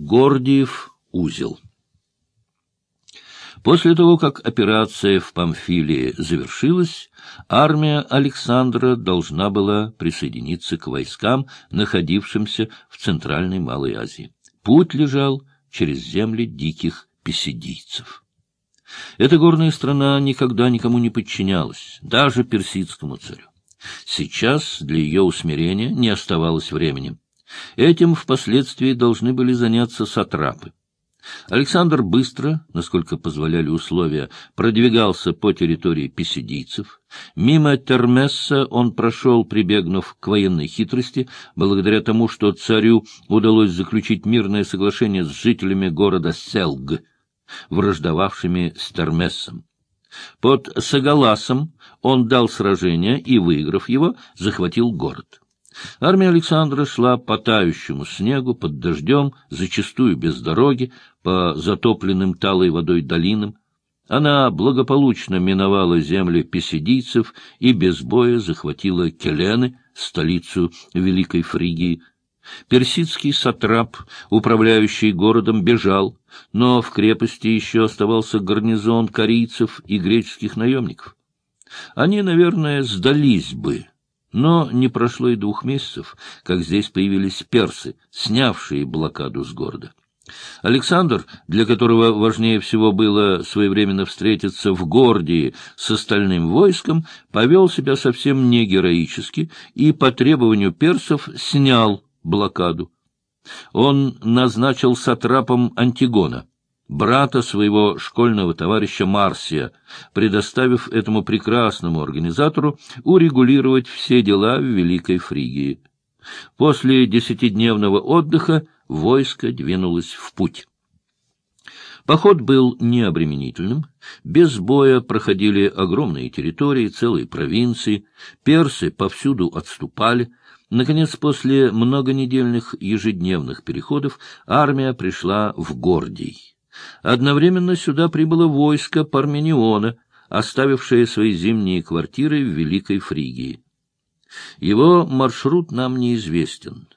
Гордиев узел. После того, как операция в Памфилии завершилась, армия Александра должна была присоединиться к войскам, находившимся в Центральной Малой Азии. Путь лежал через земли диких писидийцев. Эта горная страна никогда никому не подчинялась, даже персидскому царю. Сейчас для ее усмирения не оставалось времени. Этим впоследствии должны были заняться сатрапы. Александр быстро, насколько позволяли условия, продвигался по территории писидийцев. Мимо Термесса он прошел, прибегнув к военной хитрости, благодаря тому, что царю удалось заключить мирное соглашение с жителями города Селг, враждовавшими с Термессом. Под Сагаласом он дал сражение и, выиграв его, захватил город. Армия Александра шла по тающему снегу, под дождем, зачастую без дороги, по затопленным талой водой долинам. Она благополучно миновала земли песидийцев и без боя захватила Келены, столицу Великой Фригии. Персидский сатрап, управляющий городом, бежал, но в крепости еще оставался гарнизон корейцев и греческих наемников. Они, наверное, сдались бы, но не прошло и двух месяцев, как здесь появились персы, снявшие блокаду с города. Александр, для которого важнее всего было своевременно встретиться в Гордии с остальным войском, повел себя совсем не героически и по требованию персов снял блокаду. Он назначил сатрапом Антигона, брата своего школьного товарища Марсия, предоставив этому прекрасному организатору урегулировать все дела в Великой Фригии. После десятидневного отдыха войско двинулось в путь. Поход был необременительным, без боя проходили огромные территории, целые провинции, персы повсюду отступали, Наконец, после многонедельных ежедневных переходов армия пришла в Гордий. Одновременно сюда прибыло войско Пармениона, оставившее свои зимние квартиры в Великой Фригии. Его маршрут нам неизвестен.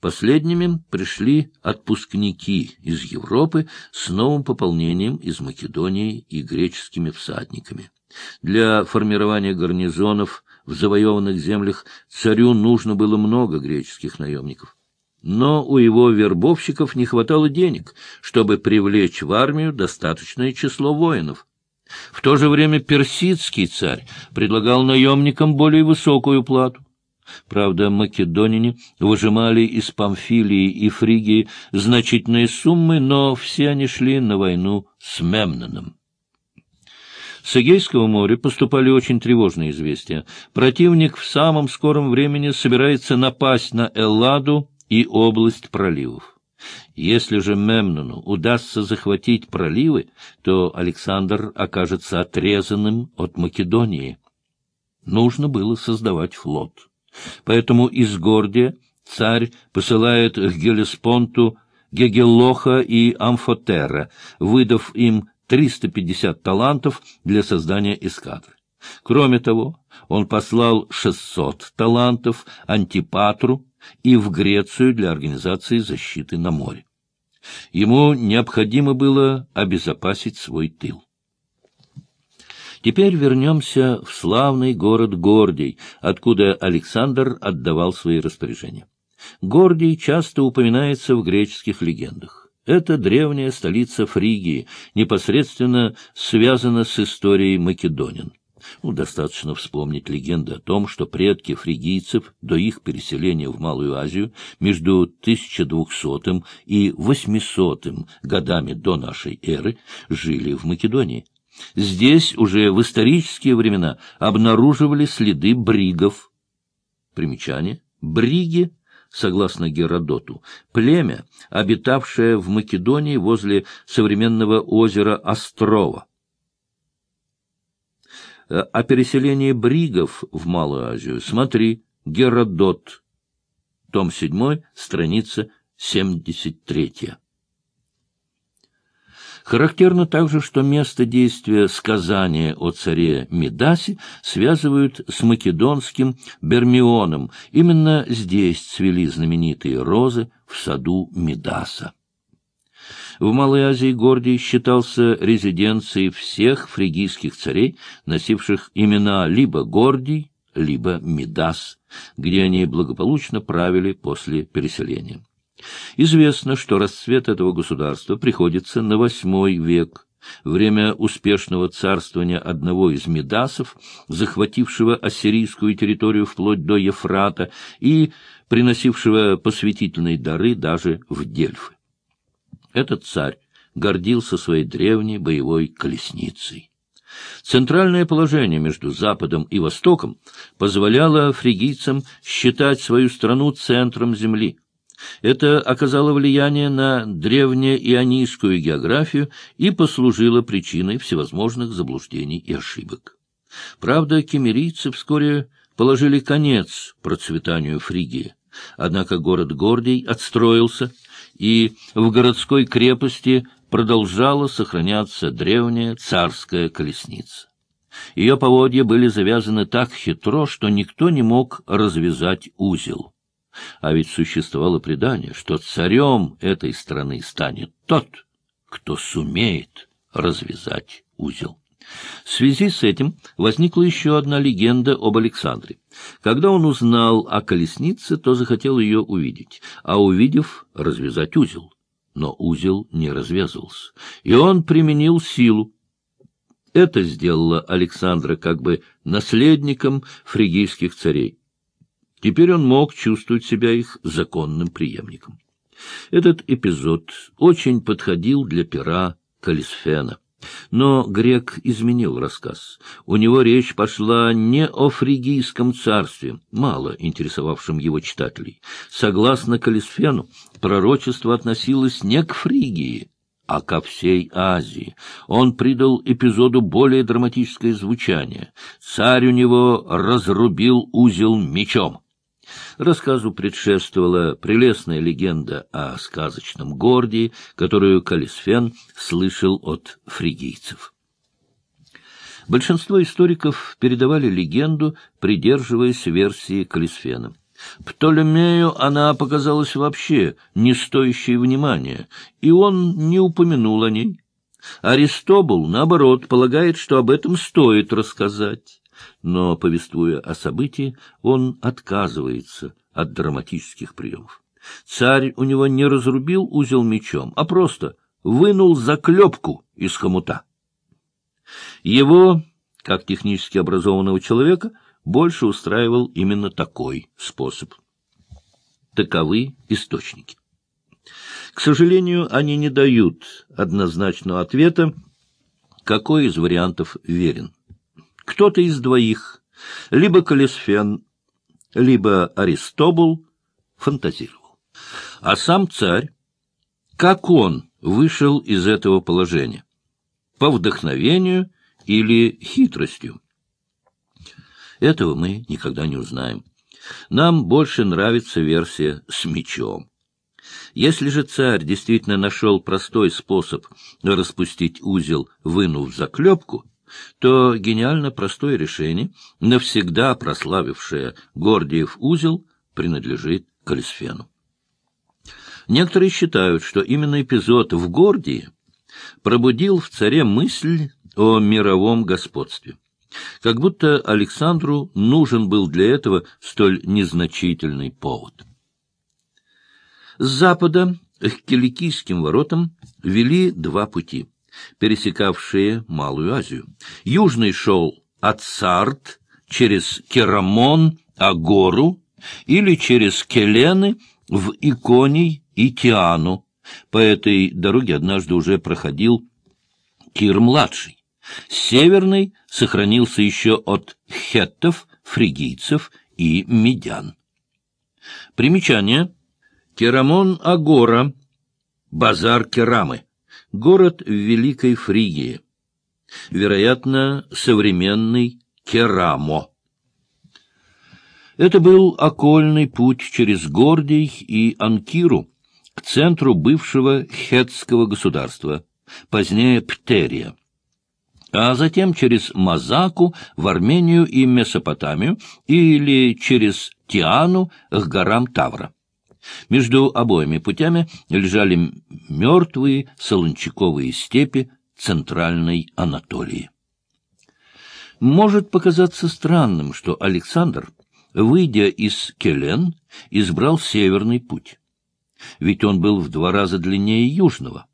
Последними пришли отпускники из Европы с новым пополнением из Македонии и греческими всадниками. Для формирования гарнизонов в завоеванных землях царю нужно было много греческих наемников. Но у его вербовщиков не хватало денег, чтобы привлечь в армию достаточное число воинов. В то же время персидский царь предлагал наемникам более высокую плату. Правда, македонине выжимали из Памфилии и Фригии значительные суммы, но все они шли на войну с Мемноном. С Эгейского моря поступали очень тревожные известия. Противник в самом скором времени собирается напасть на Элладу и область проливов. Если же Мемнону удастся захватить проливы, то Александр окажется отрезанным от Македонии. Нужно было создавать флот. Поэтому из Гордия царь посылает к Гелеспонту Гегелоха и Амфотера, выдав им 350 талантов для создания эскадры. Кроме того, он послал 600 талантов Антипатру и в Грецию для организации защиты на море. Ему необходимо было обезопасить свой тыл. Теперь вернемся в славный город Гордий, откуда Александр отдавал свои распоряжения. Гордий часто упоминается в греческих легендах. Это древняя столица Фригии, непосредственно связана с историей македонин. Ну, достаточно вспомнить легенды о том, что предки фригийцев до их переселения в Малую Азию между 1200 и 800 годами до нашей эры жили в Македонии. Здесь уже в исторические времена обнаруживали следы бригов. Примечание. Бриги согласно Геродоту, племя, обитавшее в Македонии возле современного озера Острова. Э, о переселении бригов в Малую Азию смотри Геродот, том 7, страница 73. Характерно также, что место действия сказания о царе Медасе связывают с македонским Бермионом. Именно здесь цвели знаменитые розы в саду Медаса. В Малой Азии Гордий считался резиденцией всех фригийских царей, носивших имена либо Гордий, либо Мидас, где они благополучно правили после переселения. Известно, что расцвет этого государства приходится на восьмой век, время успешного царствования одного из Медасов, захватившего ассирийскую территорию вплоть до Ефрата и приносившего посвятительные дары даже в Дельфы. Этот царь гордился своей древней боевой колесницей. Центральное положение между Западом и Востоком позволяло фригийцам считать свою страну центром земли. Это оказало влияние на древнеионийскую географию и послужило причиной всевозможных заблуждений и ошибок. Правда, кемерийцы вскоре положили конец процветанию Фригии. Однако город Гордий отстроился, и в городской крепости продолжала сохраняться древняя царская колесница. Ее поводья были завязаны так хитро, что никто не мог развязать узел. А ведь существовало предание, что царем этой страны станет тот, кто сумеет развязать узел. В связи с этим возникла еще одна легенда об Александре. Когда он узнал о колеснице, то захотел ее увидеть, а увидев, развязать узел. Но узел не развязывался, и он применил силу. Это сделало Александра как бы наследником фригийских царей. Теперь он мог чувствовать себя их законным преемником. Этот эпизод очень подходил для пера Калисфена. Но грек изменил рассказ. У него речь пошла не о фригийском царстве, мало интересовавшем его читателей. Согласно Калисфену, пророчество относилось не к Фригии, а ко всей Азии. Он придал эпизоду более драматическое звучание. Царь у него разрубил узел мечом. Рассказу предшествовала прелестная легенда о сказочном Гордии, которую Калисфен слышал от фригийцев. Большинство историков передавали легенду, придерживаясь версии Калисфена. Птолемею она показалась вообще не стоящей внимания, и он не упомянул о ней. Аристобул, наоборот, полагает, что об этом стоит рассказать но, повествуя о событии, он отказывается от драматических приемов. Царь у него не разрубил узел мечом, а просто вынул заклепку из хомута. Его, как технически образованного человека, больше устраивал именно такой способ. Таковы источники. К сожалению, они не дают однозначного ответа, какой из вариантов верен кто-то из двоих, либо Калисфен, либо Аристобул, фантазировал. А сам царь, как он вышел из этого положения? По вдохновению или хитростью? Этого мы никогда не узнаем. Нам больше нравится версия с мечом. Если же царь действительно нашел простой способ распустить узел, вынув заклепку, то гениально простое решение, навсегда прославившее Гордиев узел, принадлежит Калисфену. Некоторые считают, что именно эпизод в Гордии пробудил в царе мысль о мировом господстве. Как будто Александру нужен был для этого столь незначительный повод. С запада к Киликийским воротам вели два пути — пересекавшие Малую Азию. Южный шел от Сарт через Керамон, Агору или через Келены в Иконий и Тиану. По этой дороге однажды уже проходил Кир-младший. Северный сохранился еще от хеттов, фригийцев и медян. Примечание. Керамон-Агора. Базар Керамы город в Великой Фригии, вероятно, современный Керамо. Это был окольный путь через Гордий и Анкиру к центру бывшего хетского государства, позднее Птерия, а затем через Мазаку в Армению и Месопотамию или через Тиану к горам Тавра. Между обоими путями лежали мертвые солончаковые степи Центральной Анатолии. Может показаться странным, что Александр, выйдя из Келен, избрал северный путь. Ведь он был в два раза длиннее южного.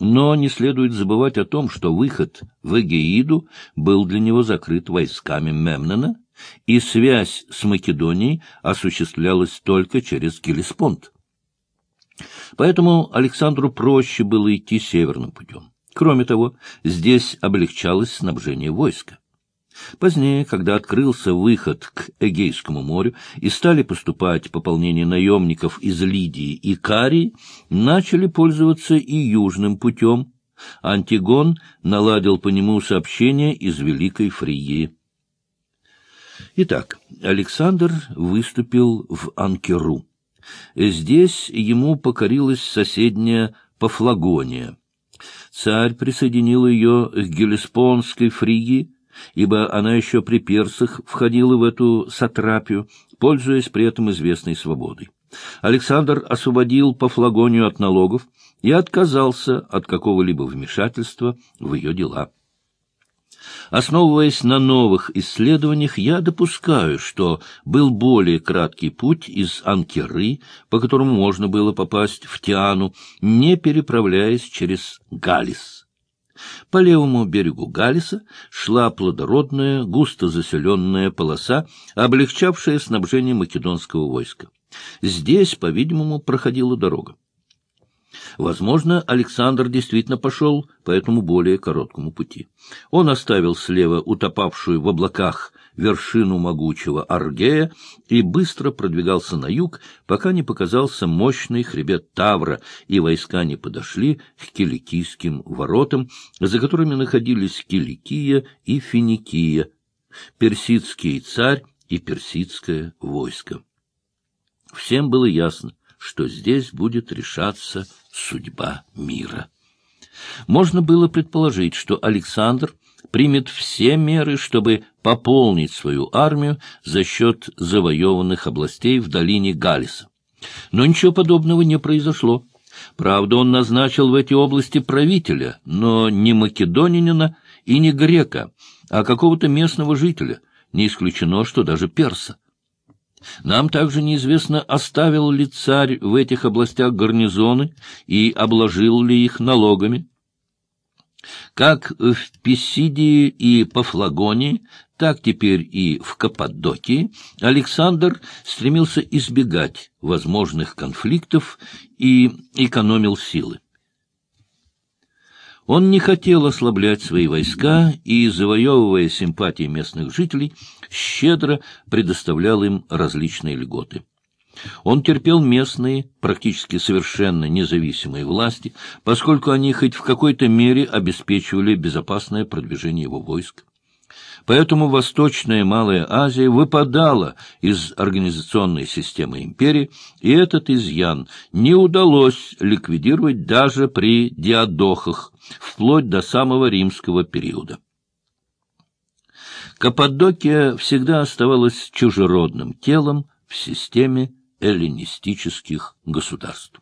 Но не следует забывать о том, что выход в Эгеиду был для него закрыт войсками Мемнона, и связь с Македонией осуществлялась только через Гелеспонд. Поэтому Александру проще было идти северным путем. Кроме того, здесь облегчалось снабжение войска. Позднее, когда открылся выход к Эгейскому морю и стали поступать пополнения наемников из Лидии и Карии, начали пользоваться и южным путем. Антигон наладил по нему сообщения из Великой Фригии. Итак, Александр выступил в Анкеру. Здесь ему покорилась соседняя Пафлагония. Царь присоединил ее к Гелеспонской Фригии, ибо она еще при персах входила в эту сатрапию, пользуясь при этом известной свободой. Александр освободил Пафлагонию от налогов и отказался от какого-либо вмешательства в ее дела. Основываясь на новых исследованиях, я допускаю, что был более краткий путь из Анкеры, по которому можно было попасть в Тиану, не переправляясь через Галис. По левому берегу Галиса шла плодородная, густо заселенная полоса, облегчавшая снабжение македонского войска. Здесь, по-видимому, проходила дорога. Возможно, Александр действительно пошел по этому более короткому пути. Он оставил слева утопавшую в облаках вершину могучего Аргея и быстро продвигался на юг, пока не показался мощный хребет Тавра, и войска не подошли к Киликийским воротам, за которыми находились Киликия и Финикия, персидский царь и персидское войско. Всем было ясно, что здесь будет решаться судьба мира. Можно было предположить, что Александр примет все меры, чтобы пополнить свою армию за счет завоеванных областей в долине Галиса. Но ничего подобного не произошло. Правда, он назначил в эти области правителя, но не македонянина и не грека, а какого-то местного жителя, не исключено, что даже перса. Нам также неизвестно, оставил ли царь в этих областях гарнизоны и обложил ли их налогами. Как в Писидии и Пафлагонии, так теперь и в Каппадокии Александр стремился избегать возможных конфликтов и экономил силы. Он не хотел ослаблять свои войска и, завоевывая симпатии местных жителей, щедро предоставлял им различные льготы. Он терпел местные, практически совершенно независимые власти, поскольку они хоть в какой-то мере обеспечивали безопасное продвижение его войск. Поэтому Восточная Малая Азия выпадала из организационной системы империи, и этот изъян не удалось ликвидировать даже при диадохах, вплоть до самого римского периода. Каппадокия всегда оставалась чужеродным телом в системе эллинистических государств.